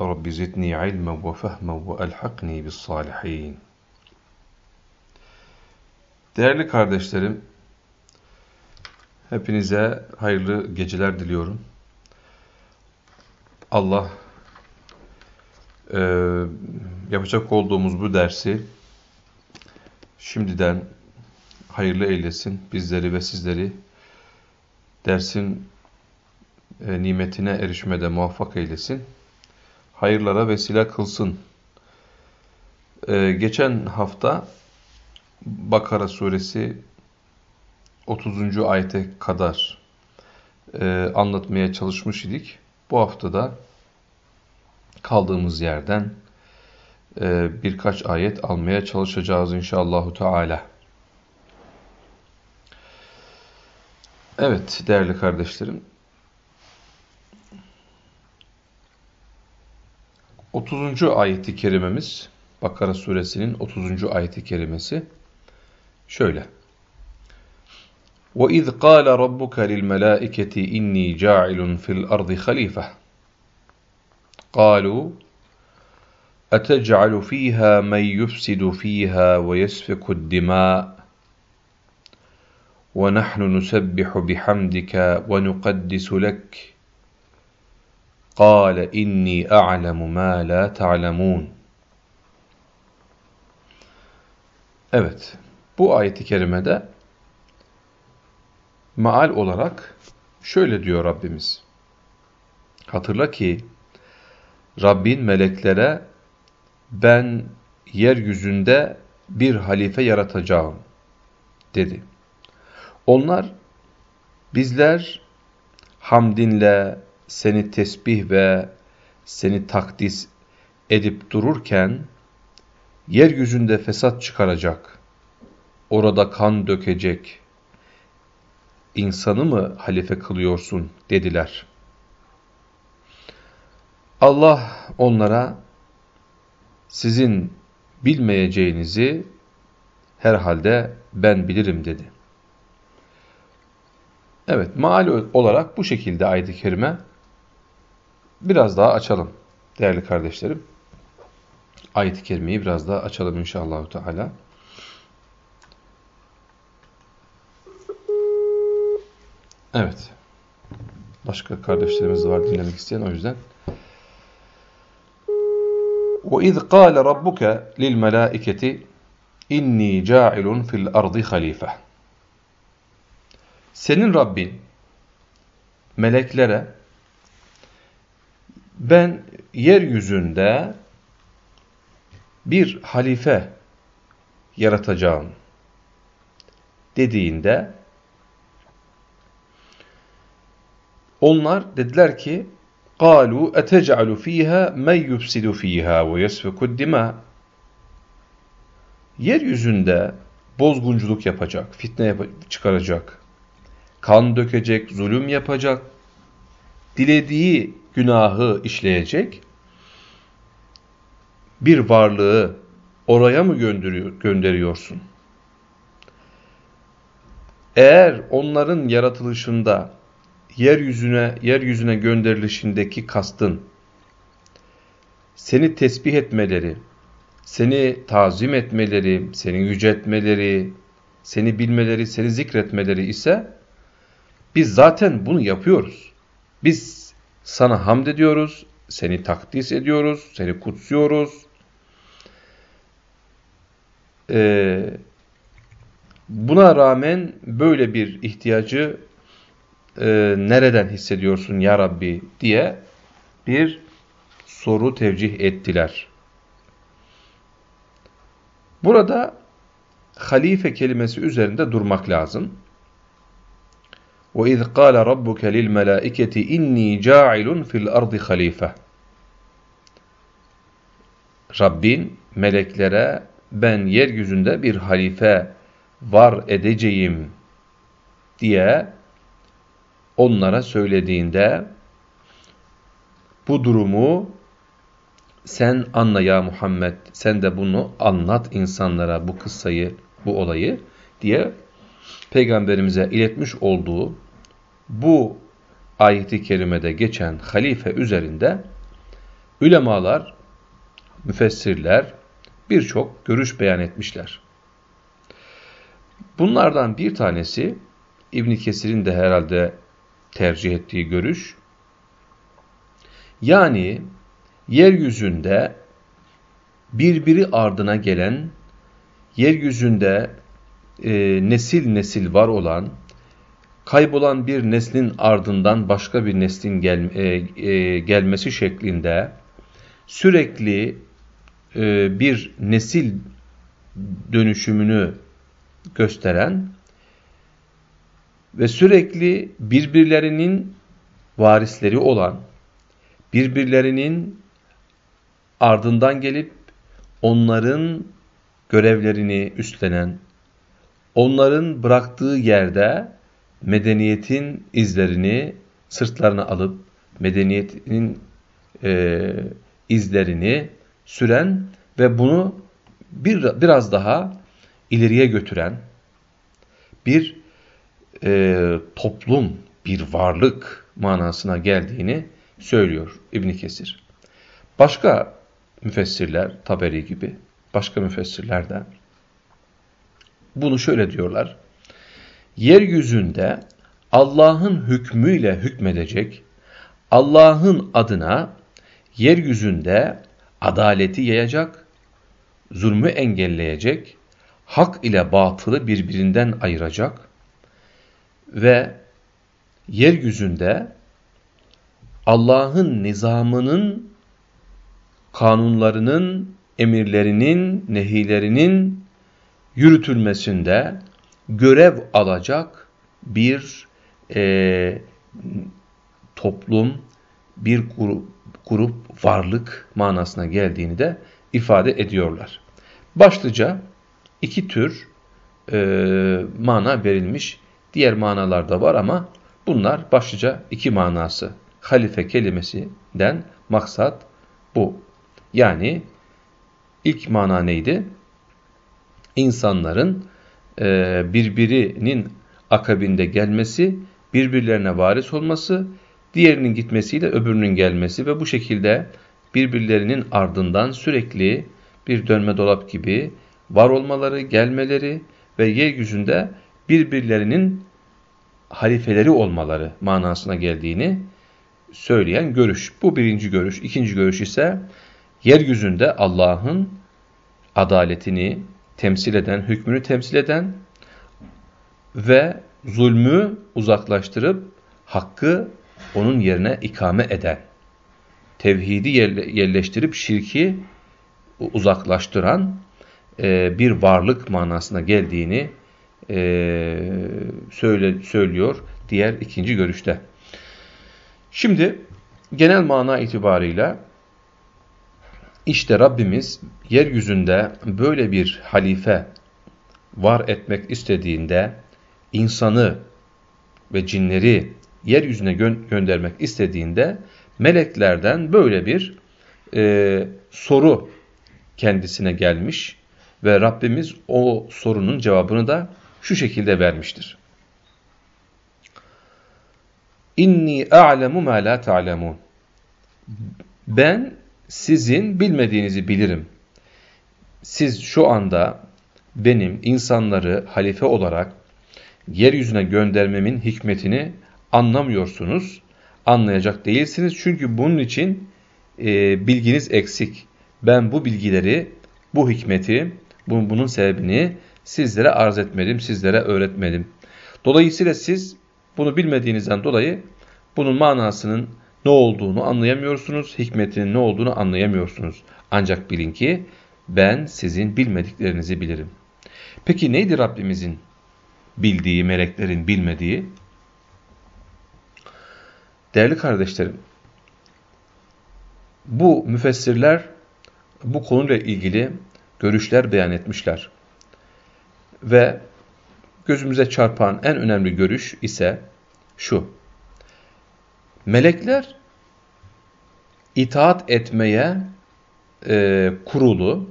رب زدني علما وفهما وألحقني بالصالحين Değerli kardeşlerim, hepinize hayırlı geceler diliyorum. Allah e, yapacak olduğumuz bu dersi şimdiden hayırlı eylesin. Bizleri ve sizleri dersin e, nimetine erişmede muvaffak eylesin. Hayırlara vesile kılsın. E, geçen hafta Bakara suresi 30. ayete kadar e, anlatmaya çalışmış idik. Bu haftada kaldığımız yerden e, birkaç ayet almaya çalışacağız inşallahü teala. Evet değerli kardeşlerim. 30. ayeti kerimemiz Bakara suresinin 30. ayeti kerimesi şöyle. وَإِذْ قَالَ رَبُّكَ لِلْمَلَائِكَةِ إِنِّي جَاعِلٌ فِي الْأَرْضِ خَلِيفَةً قَالُوا أَتَجْعَلُ فِيهَا مَنْ يُفْسِدُ فِيهَا وَيَسْفِكُ الدِّمَاءَ وَنَحْنُ نُسَبِّحُ بِحَمْدِكَ وَنُقَدِّسُ لَكَ قَالَ إِنِّي أَعْلَمُ مَا لَا تَعْلَمُونَ Evet, bu ayeti kerimede maal olarak şöyle diyor Rabbimiz. Hatırla ki Rabbin meleklere ben yeryüzünde bir halife yaratacağım dedi. Onlar bizler hamdinle seni tesbih ve seni takdis edip dururken yeryüzünde fesat çıkaracak, orada kan dökecek insanı mı halife kılıyorsun dediler. Allah onlara sizin bilmeyeceğinizi herhalde ben bilirim dedi. Evet, maal olarak bu şekilde ayet-i kerime biraz daha açalım değerli kardeşlerim. Ayet-i kerimeyi biraz daha açalım inşallah Teala. Evet. Başka kardeşlerimiz de var dinlemek isteyen o yüzden. وَإِذْ قَالَ رَبُّكَ لِلْمَلَائِكَةِ اِنِّي جَاعِلٌ فِي الْأَرْضِ خَلِيفَةً Senin Rabbin meleklere ben yeryüzünde bir halife yaratacağım dediğinde onlar dediler ki قالوا أتجعل فيها من يفسد فيها ويسفك الدماء Yeryüzünde bozgunculuk yapacak, fitne yap çıkaracak, kan dökecek, zulüm yapacak, dilediği günahı işleyecek bir varlığı oraya mı gönderiyor, gönderiyorsun? Eğer onların yaratılışında yeryüzüne yeryüzüne gönderilişindeki kastın seni tesbih etmeleri, seni tazim etmeleri, seni yüceltmeleri, seni bilmeleri, seni zikretmeleri ise biz zaten bunu yapıyoruz. Biz sana hamd ediyoruz, seni takdis ediyoruz, seni kutsuyoruz. Ee, buna rağmen böyle bir ihtiyacı e, nereden hissediyorsun ya Rabbi diye bir soru tevcih ettiler. Burada halife kelimesi üzerinde durmak lazım. وَاِذْ قَالَ رَبُّكَ لِلْمَلَائِكَةِ اِنِّي جَاعِلٌ فِي الْأَرْضِ خَلِيفَةً Rabbin meleklere ben yeryüzünde bir halife var edeceğim diye onlara söylediğinde bu durumu sen anla ya Muhammed, sen de bunu anlat insanlara bu kıssayı, bu olayı diye peygamberimize iletmiş olduğu bu ayeti kerimede geçen halife üzerinde ulemalar, müfessirler birçok görüş beyan etmişler. Bunlardan bir tanesi İbn Kesir'in de herhalde tercih ettiği görüş. Yani yeryüzünde birbiri ardına gelen, yeryüzünde e, nesil nesil var olan, kaybolan bir neslin ardından başka bir neslin gel, e, e, gelmesi şeklinde sürekli e, bir nesil dönüşümünü gösteren ve sürekli birbirlerinin varisleri olan, birbirlerinin ardından gelip onların görevlerini üstlenen, onların bıraktığı yerde medeniyetin izlerini sırtlarına alıp medeniyetin e, izlerini süren ve bunu bir, biraz daha ileriye götüren bir e, toplum, bir varlık manasına geldiğini söylüyor İbn Kesir. Başka müfessirler, Taberi gibi, başka müfessirler de bunu şöyle diyorlar. Yeryüzünde Allah'ın hükmüyle hükmedecek, Allah'ın adına yeryüzünde adaleti yayacak, zulmü engelleyecek, hak ile batılı birbirinden ayıracak ve yeryüzünde Allah'ın nizamının, kanunlarının, emirlerinin, nehilerinin yürütülmesinde görev alacak bir e, toplum, bir grup, grup, varlık manasına geldiğini de ifade ediyorlar. Başlıca iki tür e, mana verilmiş. Diğer manalar da var ama bunlar başlıca iki manası. Halife kelimesinden maksat bu. Yani ilk mana neydi? İnsanların birbirinin akabinde gelmesi, birbirlerine varis olması, diğerinin gitmesiyle öbürünün gelmesi ve bu şekilde birbirlerinin ardından sürekli bir dönme dolap gibi var olmaları, gelmeleri ve yeryüzünde birbirlerinin halifeleri olmaları manasına geldiğini söyleyen görüş. Bu birinci görüş. İkinci görüş ise yeryüzünde Allah'ın adaletini temsil eden, hükmünü temsil eden ve zulmü uzaklaştırıp hakkı onun yerine ikame eden, tevhidi yerleştirip şirki uzaklaştıran e, bir varlık manasına geldiğini e, söyle, söylüyor diğer ikinci görüşte. Şimdi genel mana itibarıyla işte Rabbimiz yeryüzünde böyle bir halife var etmek istediğinde insanı ve cinleri yeryüzüne gö göndermek istediğinde meleklerden böyle bir e, soru kendisine gelmiş ve Rabbimiz o sorunun cevabını da şu şekilde vermiştir. İnni a'lemu ma la ta'lemun. Ben sizin bilmediğinizi bilirim. Siz şu anda benim insanları halife olarak yeryüzüne göndermemin hikmetini anlamıyorsunuz, anlayacak değilsiniz. Çünkü bunun için e, bilginiz eksik. Ben bu bilgileri, bu hikmeti, bunun, bunun sebebini sizlere arz etmedim, sizlere öğretmedim. Dolayısıyla siz bunu bilmediğinizden dolayı bunun manasının ne olduğunu anlayamıyorsunuz, hikmetinin ne olduğunu anlayamıyorsunuz. Ancak bilin ki ben sizin bilmediklerinizi bilirim. Peki neydi Rabbimizin bildiği, meleklerin bilmediği? Değerli kardeşlerim, bu müfessirler bu konuyla ilgili görüşler beyan etmişler. Ve gözümüze çarpan en önemli görüş ise şu. Melekler itaat etmeye e, kurulu,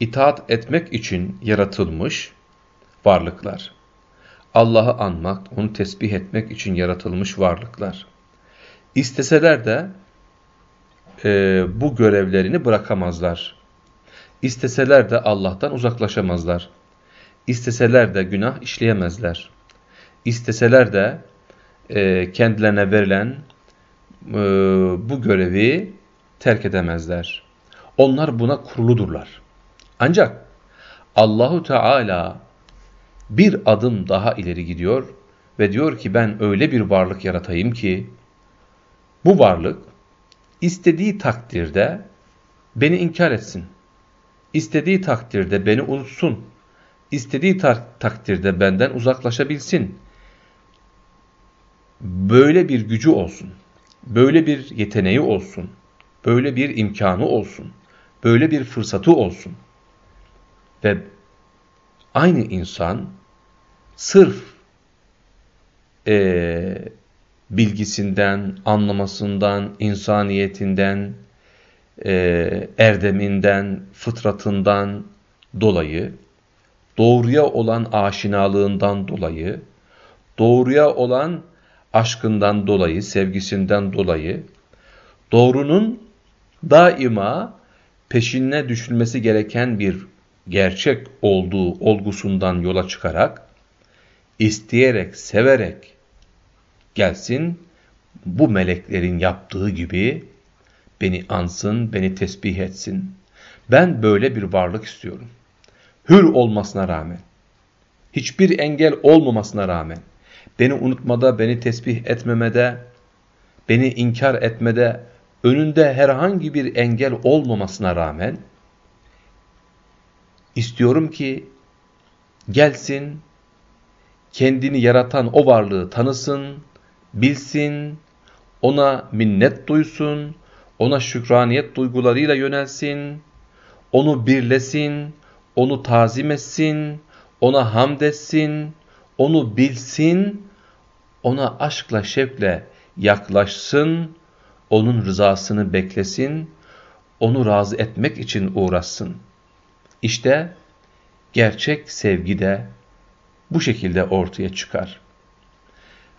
itaat etmek için yaratılmış varlıklar. Allah'ı anmak, onu tesbih etmek için yaratılmış varlıklar. İsteseler de e, bu görevlerini bırakamazlar. İsteseler de Allah'tan uzaklaşamazlar. İsteseler de günah işleyemezler. İsteseler de e, kendilerine verilen e, bu görevi terk edemezler. Onlar buna kuruludurlar. Ancak Allahu Teala bir adım daha ileri gidiyor ve diyor ki ben öyle bir varlık yaratayım ki bu varlık istediği takdirde beni inkar etsin. İstediği takdirde beni unutsun. İstediği takdirde benden uzaklaşabilsin. Böyle bir gücü olsun. Böyle bir yeteneği olsun. Böyle bir imkanı olsun. Böyle bir fırsatı olsun. Ve aynı insan sırf e, bilgisinden, anlamasından, insaniyetinden, e, erdeminden, fıtratından dolayı, doğruya olan aşinalığından dolayı, doğruya olan aşkından dolayı, sevgisinden dolayı, doğrunun daima peşine düşülmesi gereken bir gerçek olduğu olgusundan yola çıkarak, isteyerek, severek gelsin, bu meleklerin yaptığı gibi beni ansın, beni tesbih etsin. Ben böyle bir varlık istiyorum. Hür olmasına rağmen, hiçbir engel olmamasına rağmen, beni unutmada, beni tesbih etmemede, beni inkar etmede, önünde herhangi bir engel olmamasına rağmen, istiyorum ki gelsin, kendini yaratan o varlığı tanısın, bilsin, ona minnet duysun, ona şükraniyet duygularıyla yönelsin, onu birlesin, onu tazim etsin, ona hamd etsin, onu bilsin, ona aşkla şevkle yaklaşsın, onun rızasını beklesin, onu razı etmek için uğraşsın. İşte gerçek sevgi de bu şekilde ortaya çıkar.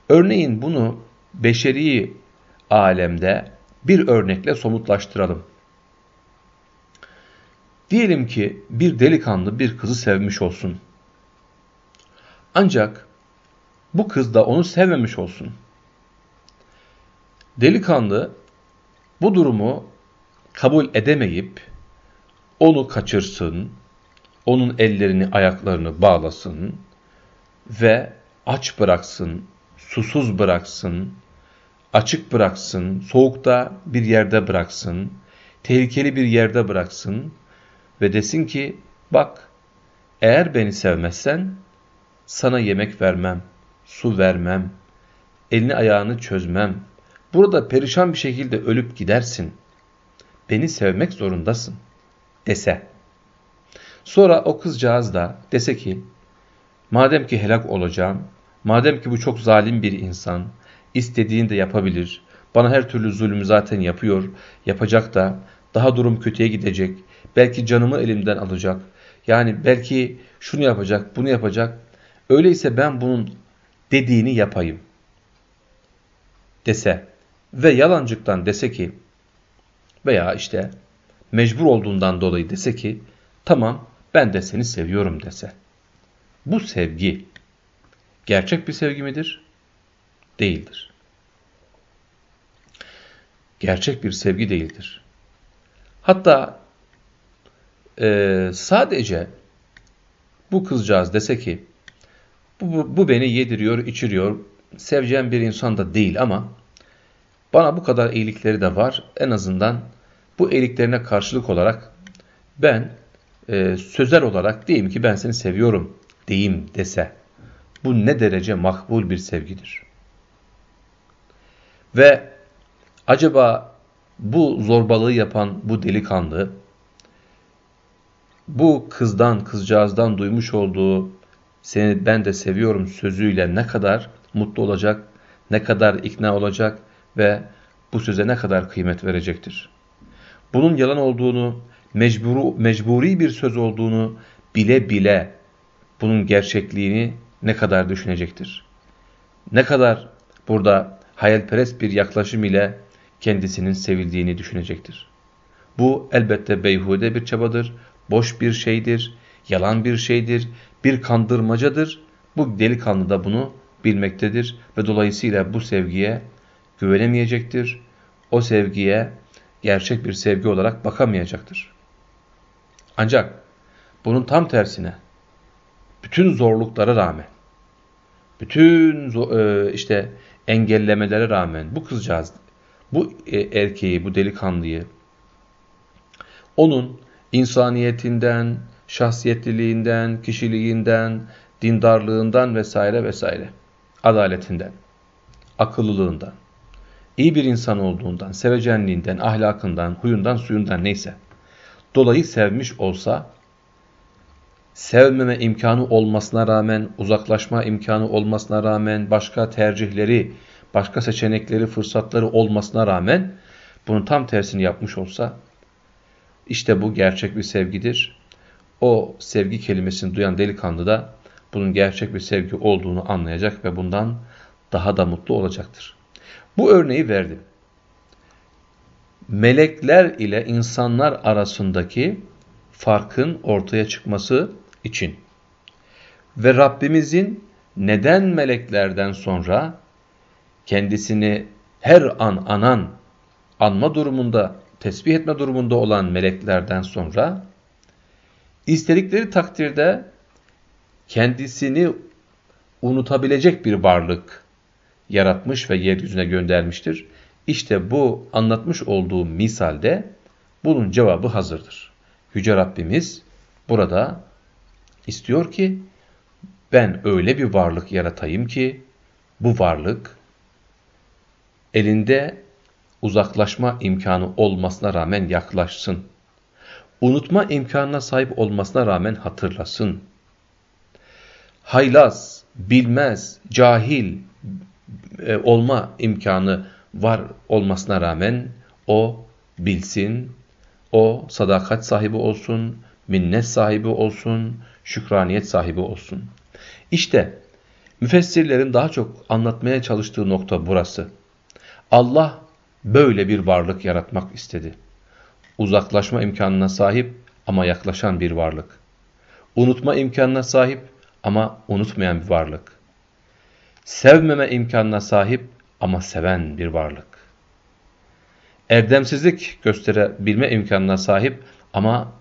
Örneğin bunu beşeri alemde bir örnekle somutlaştıralım. Diyelim ki bir delikanlı bir kızı sevmiş olsun. Ancak bu kız da onu sevmemiş olsun. Delikanlı bu durumu kabul edemeyip onu kaçırsın, onun ellerini ayaklarını bağlasın ve aç bıraksın, susuz bıraksın, açık bıraksın, soğukta bir yerde bıraksın, tehlikeli bir yerde bıraksın ve desin ki bak eğer beni sevmezsen sana yemek vermem, su vermem, elini ayağını çözmem. Burada perişan bir şekilde ölüp gidersin. Beni sevmek zorundasın dese. Sonra o kızcağız da dese ki madem ki helak olacağım, madem ki bu çok zalim bir insan, istediğini de yapabilir, bana her türlü zulmü zaten yapıyor, yapacak da daha durum kötüye gidecek, belki canımı elimden alacak, yani belki şunu yapacak, bunu yapacak, öyleyse ben bunun dediğini yapayım dese ve yalancıktan dese ki veya işte mecbur olduğundan dolayı dese ki tamam ben de seni seviyorum dese. Bu sevgi gerçek bir sevgi midir? Değildir. Gerçek bir sevgi değildir. Hatta e, sadece bu kızcağız dese ki bu, bu, beni yediriyor, içiriyor, seveceğim bir insan da değil ama bana bu kadar iyilikleri de var. En azından bu iyiliklerine karşılık olarak ben e, sözel olarak diyeyim ki ben seni seviyorum diyeyim dese bu ne derece makbul bir sevgidir. Ve acaba bu zorbalığı yapan bu delikanlı bu kızdan, kızcağızdan duymuş olduğu seni ben de seviyorum sözüyle ne kadar mutlu olacak, ne kadar ikna olacak ve bu söze ne kadar kıymet verecektir. Bunun yalan olduğunu, mecburu, mecburi bir söz olduğunu bile bile bunun gerçekliğini ne kadar düşünecektir. Ne kadar burada hayalperest bir yaklaşım ile kendisinin sevildiğini düşünecektir. Bu elbette beyhude bir çabadır, boş bir şeydir, yalan bir şeydir, bir kandırmacadır. Bu delikanlı da bunu bilmektedir ve dolayısıyla bu sevgiye güvenemeyecektir. O sevgiye gerçek bir sevgi olarak bakamayacaktır. Ancak bunun tam tersine bütün zorluklara rağmen, bütün e, işte engellemelere rağmen bu kızcağız, bu e, erkeği, bu delikanlıyı onun insaniyetinden, şahsiyetliliğinden, kişiliğinden, dindarlığından vesaire vesaire, adaletinden, akıllılığından, iyi bir insan olduğundan, sevecenliğinden, ahlakından, huyundan, suyundan neyse dolayı sevmiş olsa, sevmeme imkanı olmasına rağmen, uzaklaşma imkanı olmasına rağmen, başka tercihleri, başka seçenekleri, fırsatları olmasına rağmen bunun tam tersini yapmış olsa, işte bu gerçek bir sevgidir. O sevgi kelimesini duyan delikanlı da bunun gerçek bir sevgi olduğunu anlayacak ve bundan daha da mutlu olacaktır. Bu örneği verdim. Melekler ile insanlar arasındaki farkın ortaya çıkması için ve Rabbimizin neden meleklerden sonra kendisini her an anan, anma durumunda, tesbih etme durumunda olan meleklerden sonra istedikleri takdirde kendisini unutabilecek bir varlık yaratmış ve yeryüzüne göndermiştir. İşte bu anlatmış olduğu misalde bunun cevabı hazırdır. Yüce Rabbimiz burada istiyor ki ben öyle bir varlık yaratayım ki bu varlık elinde uzaklaşma imkanı olmasına rağmen yaklaşsın. Unutma imkanına sahip olmasına rağmen hatırlasın. Haylaz, bilmez, cahil e, olma imkanı var olmasına rağmen o bilsin, o sadakat sahibi olsun, minnet sahibi olsun, şükraniyet sahibi olsun. İşte müfessirlerin daha çok anlatmaya çalıştığı nokta burası. Allah böyle bir varlık yaratmak istedi. Uzaklaşma imkanına sahip ama yaklaşan bir varlık. Unutma imkanına sahip ama unutmayan bir varlık. Sevmeme imkanına sahip ama seven bir varlık. Erdemsizlik gösterebilme imkanına sahip ama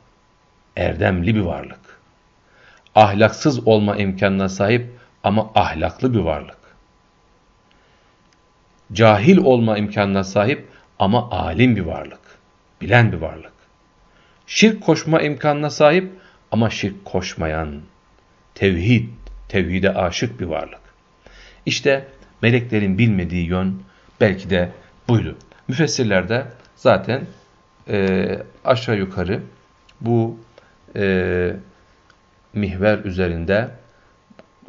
erdemli bir varlık. Ahlaksız olma imkanına sahip ama ahlaklı bir varlık. Cahil olma imkanına sahip ama alim bir varlık. Bilen bir varlık. Şirk koşma imkanına sahip ama şirk koşmayan, tevhid, tevhide aşık bir varlık. İşte meleklerin bilmediği yön belki de buydu. Müfessirlerde zaten e, aşağı yukarı bu e, mihver üzerinde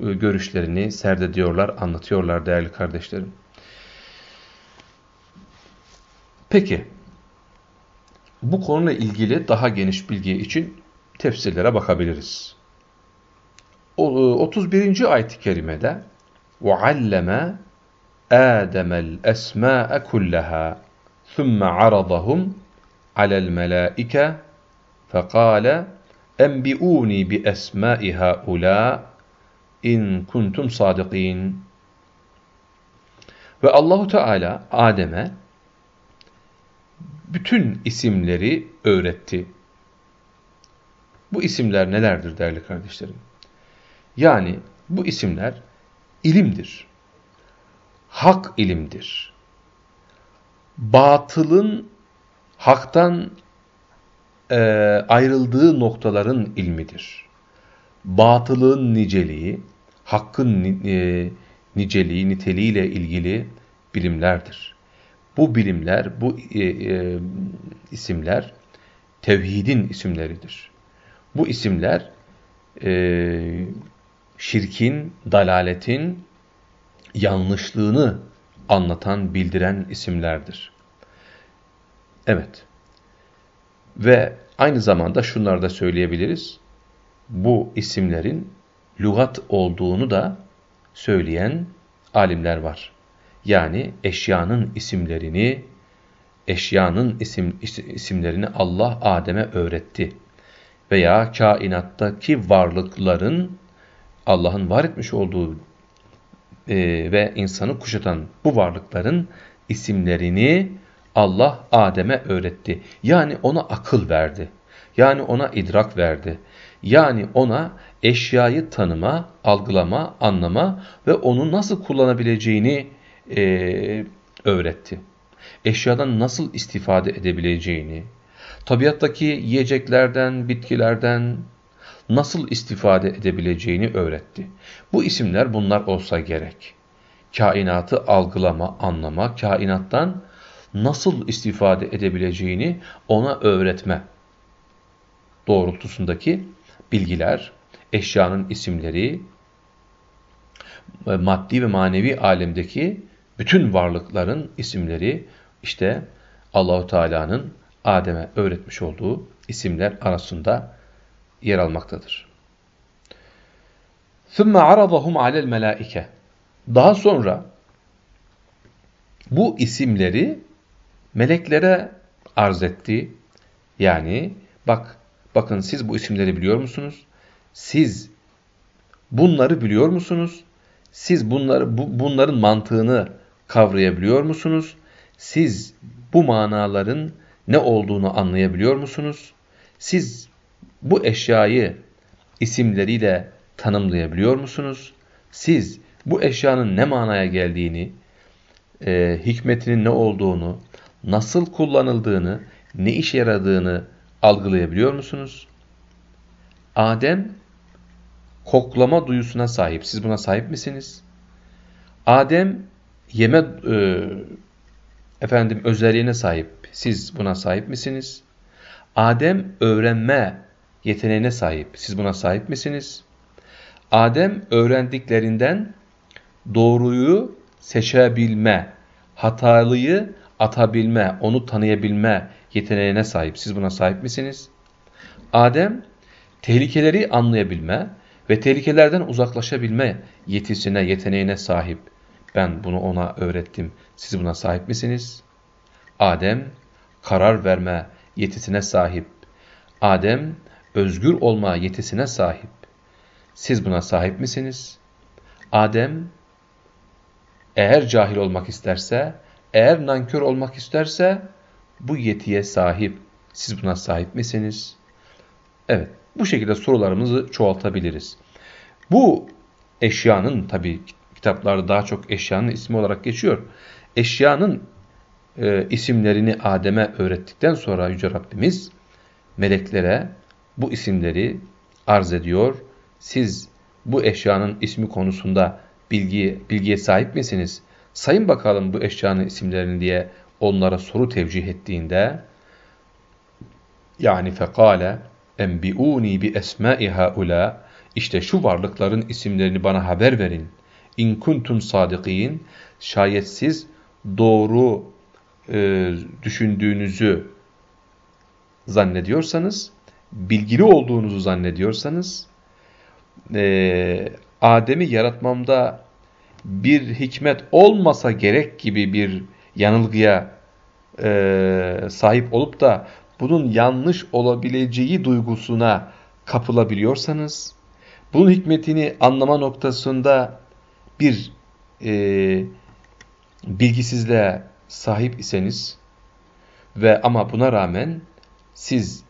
e, görüşlerini serdediyorlar, anlatıyorlar değerli kardeşlerim. Peki, bu konuyla ilgili daha geniş bilgi için tefsirlere bakabiliriz. 31. E, ayet-i kerimede وَعَلَّمَ آدَمَ الْأَسْمَاءَ كُلَّهَا ثُمَّ عَرَضَهُمْ عَلَى الْمَلَائِكَةِ فَقَالَ اَنْبِئُونِي بِأَسْمَاءِ هَؤُلَاءِ in kuntum sadikin. Ve Allahu Teala Adem'e bütün isimleri öğretti. Bu isimler nelerdir değerli kardeşlerim? Yani bu isimler ilimdir. Hak ilimdir. Batılın haktan e, ayrıldığı noktaların ilmidir. Batılığın niceliği, hakkın e, niceliği, niteliğiyle ilgili bilimlerdir. Bu bilimler, bu e, e, isimler tevhidin isimleridir. Bu isimler e, şirkin, dalaletin yanlışlığını anlatan, bildiren isimlerdir. Evet. Ve aynı zamanda şunları da söyleyebiliriz. Bu isimlerin lügat olduğunu da söyleyen alimler var. Yani eşyanın isimlerini, eşyanın isim, isimlerini Allah Adem'e öğretti. Veya kainattaki varlıkların Allah'ın var etmiş olduğu e, ve insanı kuşatan bu varlıkların isimlerini Allah Adem'e öğretti. Yani ona akıl verdi. Yani ona idrak verdi. Yani ona eşyayı tanıma, algılama, anlama ve onu nasıl kullanabileceğini e, öğretti. Eşyadan nasıl istifade edebileceğini, tabiattaki yiyeceklerden, bitkilerden nasıl istifade edebileceğini öğretti. Bu isimler bunlar olsa gerek. Kainatı algılama, anlama, kainattan nasıl istifade edebileceğini ona öğretme doğrultusundaki bilgiler, eşyanın isimleri, maddi ve manevi alemdeki bütün varlıkların isimleri işte Allahu Teala'nın Adem'e öğretmiş olduğu isimler arasında yer almaktadır. ثُمَّ عَرَضَهُمْ عَلَى الْمَلَائِكَ Daha sonra bu isimleri meleklere arz etti. Yani bak bakın siz bu isimleri biliyor musunuz? Siz bunları biliyor musunuz? Siz bunları bu, bunların mantığını kavrayabiliyor musunuz? Siz bu manaların ne olduğunu anlayabiliyor musunuz? Siz bu eşyayı isimleriyle tanımlayabiliyor musunuz? Siz bu eşyanın ne manaya geldiğini, e, hikmetinin ne olduğunu, nasıl kullanıldığını, ne işe yaradığını algılayabiliyor musunuz? Adem koklama duyusuna sahip. Siz buna sahip misiniz? Adem yeme e, efendim özelliğine sahip. Siz buna sahip misiniz? Adem öğrenme yeteneğine sahip. Siz buna sahip misiniz? Adem öğrendiklerinden doğruyu seçebilme, hatalıyı atabilme, onu tanıyabilme yeteneğine sahip. Siz buna sahip misiniz? Adem tehlikeleri anlayabilme ve tehlikelerden uzaklaşabilme yetisine, yeteneğine sahip. Ben bunu ona öğrettim. Siz buna sahip misiniz? Adem karar verme yetisine sahip. Adem özgür olma yetisine sahip. Siz buna sahip misiniz? Adem eğer cahil olmak isterse, eğer nankör olmak isterse bu yetiye sahip. Siz buna sahip misiniz? Evet, bu şekilde sorularımızı çoğaltabiliriz. Bu eşyanın tabi kitaplarda daha çok eşyanın ismi olarak geçiyor. Eşyanın e, isimlerini Adem'e öğrettikten sonra Yüce Rabbimiz meleklere bu isimleri arz ediyor. Siz bu eşyanın ismi konusunda bilgi, bilgiye sahip misiniz? Sayın bakalım bu eşyanın isimlerini diye onlara soru tevcih ettiğinde yani fekale enbiuni bi esma'i haula işte şu varlıkların isimlerini bana haber verin. İn kuntum sadikin şayet siz doğru e, düşündüğünüzü zannediyorsanız, bilgili olduğunuzu zannediyorsanız, e, Adem'i yaratmamda bir hikmet olmasa gerek gibi bir yanılgıya e, sahip olup da bunun yanlış olabileceği duygusuna kapılabiliyorsanız, bunun hikmetini anlama noktasında bir e, bilgisizliğe sahip iseniz ve ama buna rağmen siz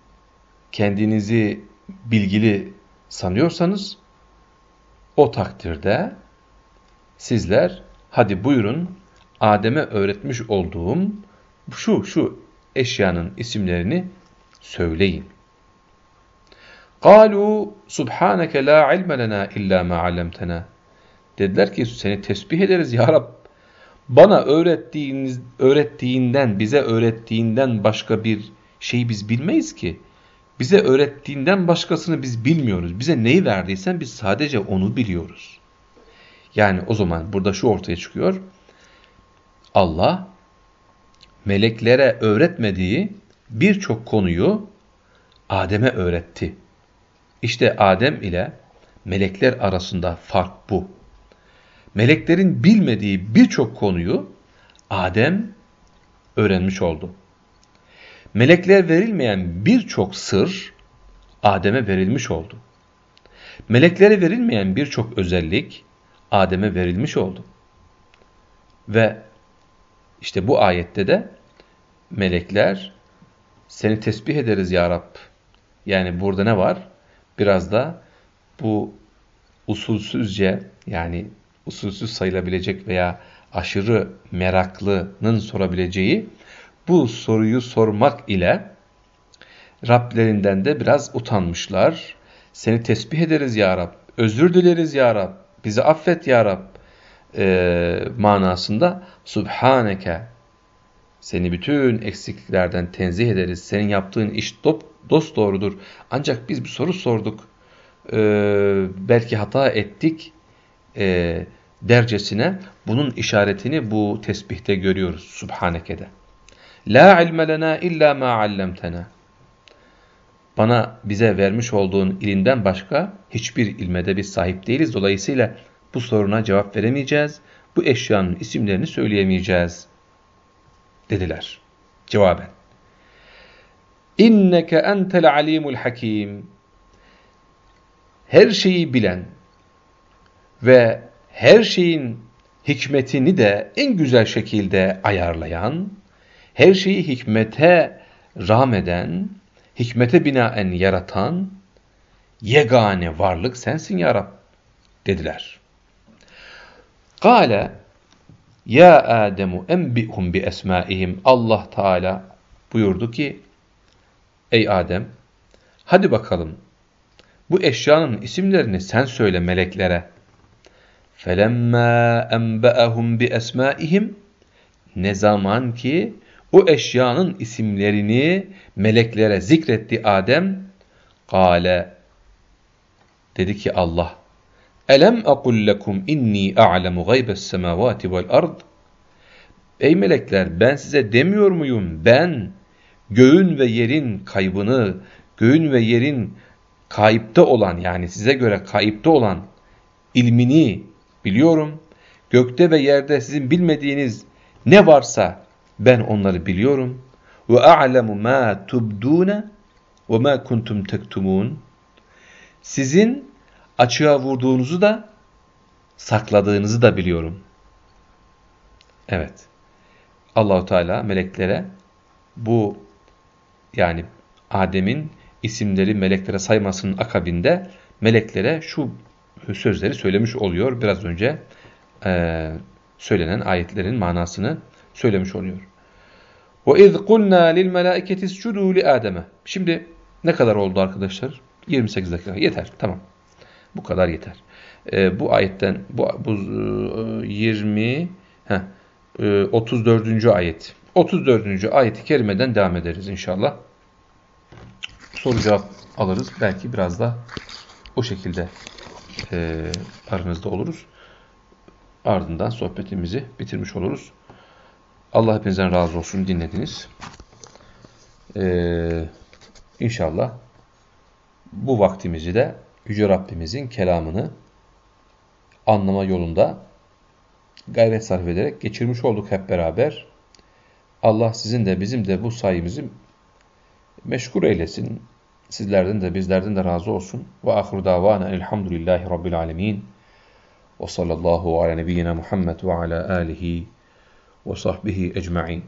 kendinizi bilgili sanıyorsanız o takdirde sizler hadi buyurun Adem'e öğretmiş olduğum şu şu eşyanın isimlerini söyleyin. قَالُوا سُبْحَانَكَ لَا عِلْمَ لَنَا اِلَّا مَا عَلَّمْتَنَا Dediler ki seni tesbih ederiz ya Rab. Bana öğrettiğiniz, öğrettiğinden, bize öğrettiğinden başka bir şey biz bilmeyiz ki. Bize öğrettiğinden başkasını biz bilmiyoruz. Bize neyi verdiysen biz sadece onu biliyoruz. Yani o zaman burada şu ortaya çıkıyor. Allah meleklere öğretmediği birçok konuyu Adem'e öğretti. İşte Adem ile melekler arasında fark bu. Meleklerin bilmediği birçok konuyu Adem öğrenmiş oldu. Melekler verilmeyen birçok sır Adem'e verilmiş oldu. Meleklere verilmeyen birçok özellik Adem'e verilmiş oldu. Ve işte bu ayette de melekler seni tesbih ederiz ya Rab. Yani burada ne var? Biraz da bu usulsüzce yani usulsüz sayılabilecek veya aşırı meraklının sorabileceği bu soruyu sormak ile Rablerinden de biraz utanmışlar. Seni tesbih ederiz ya Rab, özür dileriz ya Rab, bizi affet ya Rab e, manasında Subhaneke seni bütün eksikliklerden tenzih ederiz. Senin yaptığın iş dost doğrudur. Ancak biz bir soru sorduk. Ee, belki hata ettik e, dercesine bunun işaretini bu tesbihte görüyoruz. Subhaneke'de. La ilme lena illa ma allamtena. Bana bize vermiş olduğun ilinden başka hiçbir ilmede biz sahip değiliz. Dolayısıyla bu soruna cevap veremeyeceğiz. Bu eşyanın isimlerini söyleyemeyeceğiz. Dediler. Cevaben. İnneke entel alimul hakim. Her şeyi bilen ve her şeyin hikmetini de en güzel şekilde ayarlayan her şeyi hikmete rağmeden, hikmete binaen yaratan yegane varlık sensin ya Rab dediler. Kale ya Ademu enbihum bi esmaihim Allah Teala buyurdu ki ey Adem hadi bakalım bu eşyanın isimlerini sen söyle meleklere. Enba'ahum bi esmaihim ne zaman ki o eşyanın isimlerini meleklere zikretti Adem. Kale dedi ki Allah Elem lekum inni a'lemu gaybes semavati vel ard Ey melekler ben size demiyor muyum ben göğün ve yerin kaybını göğün ve yerin kayıpta olan yani size göre kayıpta olan ilmini biliyorum. Gökte ve yerde sizin bilmediğiniz ne varsa ben onları biliyorum. Ve a'lemu ma tubdune ve ma kuntum tektumun. Sizin açığa vurduğunuzu da sakladığınızı da biliyorum. Evet. Allahu Teala meleklere bu yani Adem'in isimleri meleklere saymasının akabinde meleklere şu sözleri söylemiş oluyor. Biraz önce e, söylenen ayetlerin manasını söylemiş oluyor. وَاِذْ قُلْنَا لِلْمَلَائِكَةِ اسْجُدُوا لِآدَمَ Şimdi ne kadar oldu arkadaşlar? 28 dakika. Yeter. Tamam. Bu kadar yeter. E, bu ayetten bu, bu 20 heh, e, 34. ayet. 34. ayeti kerimeden devam ederiz inşallah. Soru cevap alırız. Belki biraz da o şekilde e, aranızda oluruz. Ardından sohbetimizi bitirmiş oluruz. Allah hepinizden razı olsun dinlediniz. Ee, inşallah bu vaktimizi de Yüce Rabbimizin kelamını anlama yolunda gayret sarf ederek geçirmiş olduk hep beraber. Allah sizin de bizim de bu sayımızı meşgul eylesin sizlerden de bizlerden de razı olsun. Ve ahir davana elhamdülillahi rabbil alemin. Ve sallallahu ala nebiyyina Muhammed ve ala alihi ve sahbihi ecma'in.